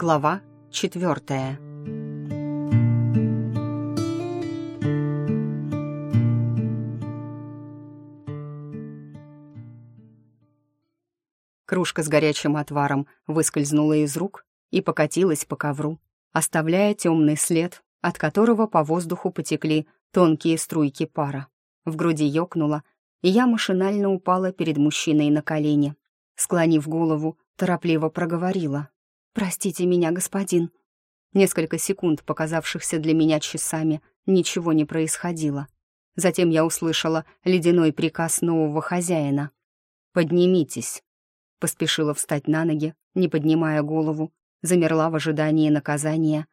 Глава четвертая. Кружка с горячим отваром выскользнула из рук и покатилась по ковру, оставляя темный след, от которого по воздуху потекли тонкие струйки пара. В груди ёкнуло, и я машинально упала перед мужчиной на колени. Склонив голову, торопливо проговорила. «Простите меня, господин». Несколько секунд, показавшихся для меня часами, ничего не происходило. Затем я услышала ледяной приказ нового хозяина. «Поднимитесь». Поспешила встать на ноги, не поднимая голову, замерла в ожидании наказания.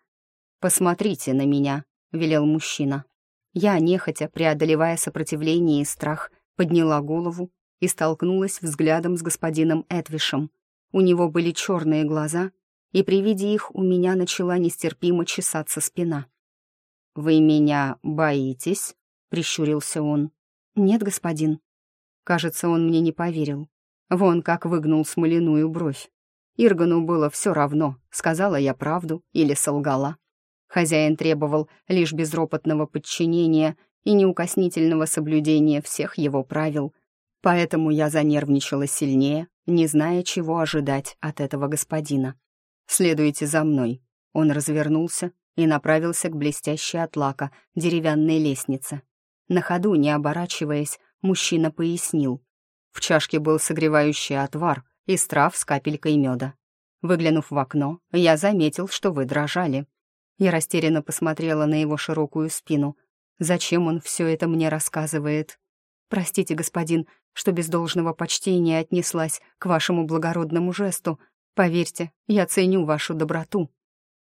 «Посмотрите на меня», — велел мужчина. Я, нехотя, преодолевая сопротивление и страх, подняла голову и столкнулась взглядом с господином Эдвишем. У него были черные глаза, и при виде их у меня начала нестерпимо чесаться спина. «Вы меня боитесь?» — прищурился он. «Нет, господин». Кажется, он мне не поверил. Вон как выгнул смоляную бровь. Иргану было все равно, сказала я правду или солгала. Хозяин требовал лишь безропотного подчинения и неукоснительного соблюдения всех его правил, поэтому я занервничала сильнее, не зная, чего ожидать от этого господина. «Следуйте за мной». Он развернулся и направился к блестящей от лака деревянной лестнице. На ходу, не оборачиваясь, мужчина пояснил. В чашке был согревающий отвар из трав с капелькой меда. Выглянув в окно, я заметил, что вы дрожали. Я растерянно посмотрела на его широкую спину. Зачем он все это мне рассказывает? Простите, господин, что без должного почтения отнеслась к вашему благородному жесту. Поверьте, я ценю вашу доброту.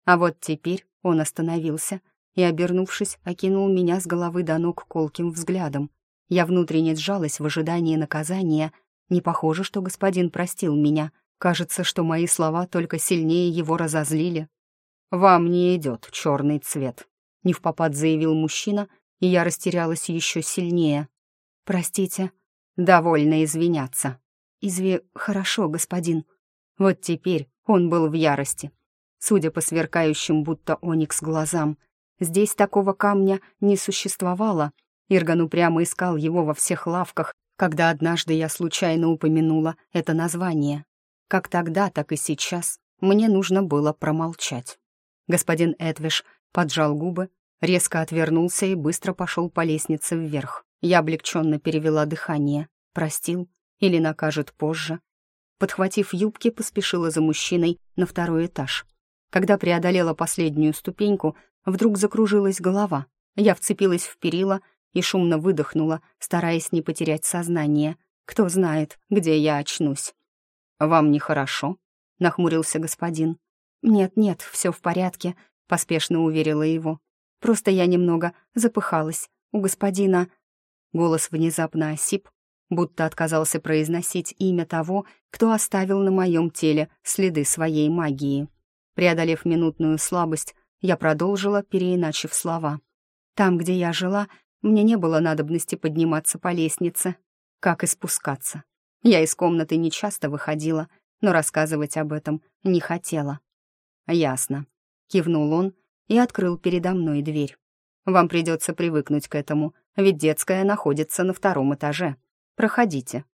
А вот теперь он остановился и, обернувшись, окинул меня с головы до ног колким взглядом. Я внутренне сжалась в ожидании наказания. Не похоже, что господин простил меня. Кажется, что мои слова только сильнее его разозлили. «Вам не идет черный цвет», — не в попад заявил мужчина, и я растерялась еще сильнее. «Простите». «Довольно извиняться». «Изви... Хорошо, господин». Вот теперь он был в ярости. Судя по сверкающим будто оникс глазам, здесь такого камня не существовало. Ирган упрямо искал его во всех лавках, когда однажды я случайно упомянула это название. Как тогда, так и сейчас мне нужно было промолчать. Господин Эдвиш поджал губы, резко отвернулся и быстро пошел по лестнице вверх. Я облегченно перевела дыхание. Простил или накажет позже. Подхватив юбки, поспешила за мужчиной на второй этаж. Когда преодолела последнюю ступеньку, вдруг закружилась голова. Я вцепилась в перила и шумно выдохнула, стараясь не потерять сознание. Кто знает, где я очнусь. «Вам нехорошо?» — нахмурился господин. «Нет-нет, все в порядке», — поспешно уверила его. «Просто я немного запыхалась. У господина...» Голос внезапно осип, будто отказался произносить имя того, кто оставил на моем теле следы своей магии. Преодолев минутную слабость, я продолжила, переиначив слова. «Там, где я жила, мне не было надобности подниматься по лестнице, как и спускаться. Я из комнаты не часто выходила, но рассказывать об этом не хотела. «Ясно», — кивнул он и открыл передо мной дверь. «Вам придется привыкнуть к этому, ведь детская находится на втором этаже. Проходите».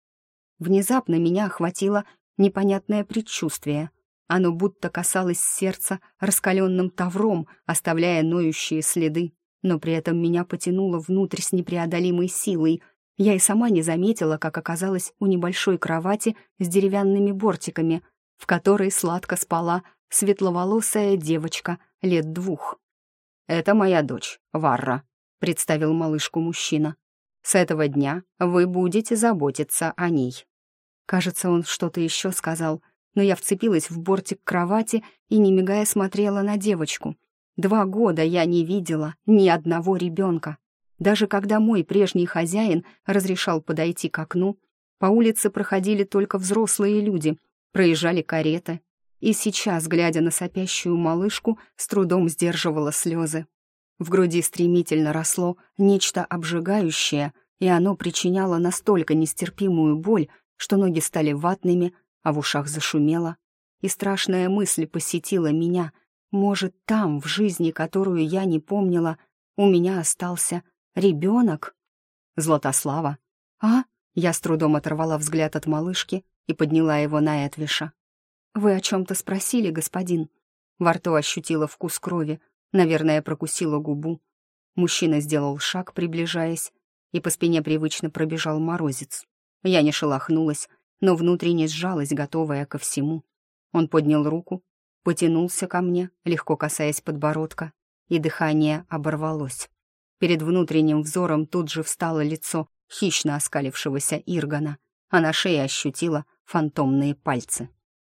Внезапно меня охватило непонятное предчувствие. Оно будто касалось сердца раскаленным тавром, оставляя ноющие следы, но при этом меня потянуло внутрь с непреодолимой силой. Я и сама не заметила, как оказалась у небольшой кровати с деревянными бортиками, в которой сладко спала светловолосая девочка лет двух. «Это моя дочь, Варра», — представил малышку мужчина. «С этого дня вы будете заботиться о ней». Кажется, он что-то еще сказал, но я вцепилась в бортик кровати и, не мигая, смотрела на девочку. Два года я не видела ни одного ребенка. Даже когда мой прежний хозяин разрешал подойти к окну, по улице проходили только взрослые люди, проезжали кареты, и сейчас, глядя на сопящую малышку, с трудом сдерживала слезы. В груди стремительно росло нечто обжигающее, и оно причиняло настолько нестерпимую боль, что ноги стали ватными, а в ушах зашумело. и страшная мысль посетила меня. Может, там, в жизни, которую я не помнила, у меня остался ребенок? Златослава. А? Я с трудом оторвала взгляд от малышки и подняла его на Этвиша. «Вы о чем-то спросили, господин?» Во рту ощутила вкус крови, наверное, прокусила губу. Мужчина сделал шаг, приближаясь, и по спине привычно пробежал морозец. Я не шелохнулась, но внутренне сжалась, готовая ко всему. Он поднял руку, потянулся ко мне, легко касаясь подбородка, и дыхание оборвалось. Перед внутренним взором тут же встало лицо хищно оскалившегося Иргана, а на шее ощутила фантомные пальцы.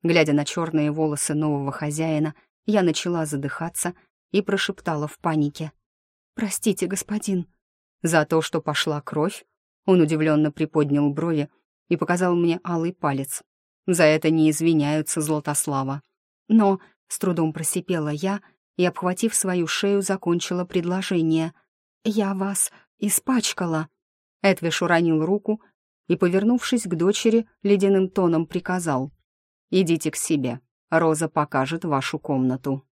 Глядя на черные волосы нового хозяина, я начала задыхаться и прошептала в панике. «Простите, господин». За то, что пошла кровь, он удивленно приподнял брови и показал мне алый палец. За это не извиняются Златослава. Но с трудом просипела я и, обхватив свою шею, закончила предложение. «Я вас испачкала». Эдвиш уронил руку и, повернувшись к дочери, ледяным тоном приказал. «Идите к себе. Роза покажет вашу комнату».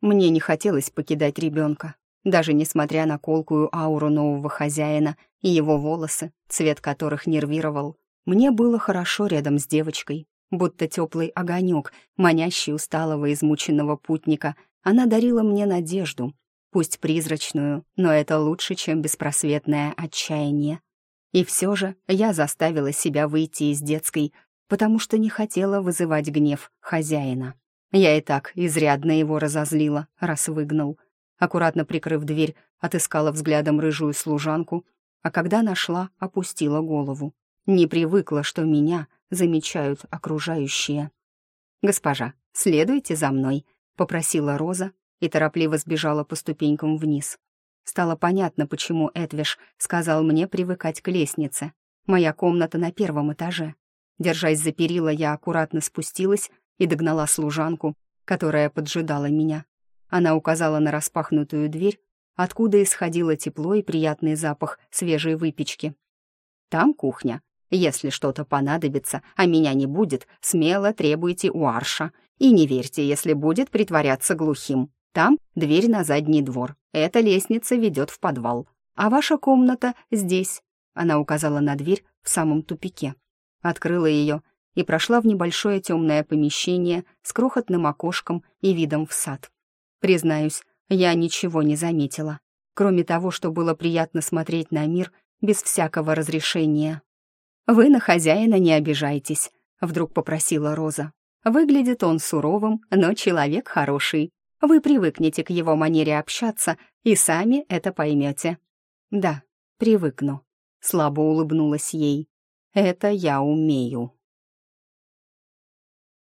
Мне не хотелось покидать ребенка, даже несмотря на колкую ауру нового хозяина и его волосы, цвет которых нервировал. Мне было хорошо рядом с девочкой, будто теплый огонек, манящий усталого измученного путника. Она дарила мне надежду, пусть призрачную, но это лучше, чем беспросветное отчаяние. И все же я заставила себя выйти из детской, потому что не хотела вызывать гнев хозяина. Я и так изрядно его разозлила, раз выгнал. Аккуратно прикрыв дверь, отыскала взглядом рыжую служанку, а когда нашла, опустила голову. Не привыкла, что меня замечают окружающие. «Госпожа, следуйте за мной», — попросила Роза и торопливо сбежала по ступенькам вниз. Стало понятно, почему Эдвиш сказал мне привыкать к лестнице. Моя комната на первом этаже. Держась за перила, я аккуратно спустилась и догнала служанку, которая поджидала меня. Она указала на распахнутую дверь, откуда исходило тепло и приятный запах свежей выпечки. «Там кухня. Если что-то понадобится, а меня не будет, смело требуйте у Арша. И не верьте, если будет притворяться глухим. Там дверь на задний двор. Эта лестница ведет в подвал. А ваша комната здесь». Она указала на дверь в самом тупике. Открыла ее и прошла в небольшое темное помещение с крохотным окошком и видом в сад. Признаюсь, я ничего не заметила, кроме того, что было приятно смотреть на мир без всякого разрешения. «Вы на хозяина не обижайтесь», — вдруг попросила Роза. «Выглядит он суровым, но человек хороший. Вы привыкнете к его манере общаться и сами это поймете». «Да, привыкну», — слабо улыбнулась ей. «Это я умею».